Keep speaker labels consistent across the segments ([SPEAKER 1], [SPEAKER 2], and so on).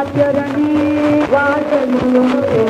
[SPEAKER 1] ආචරණේ වාසනුයේ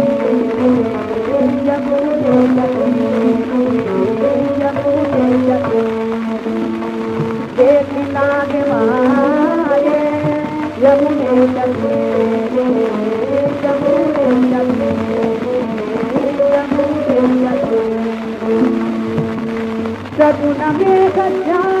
[SPEAKER 1] सगुन में सजा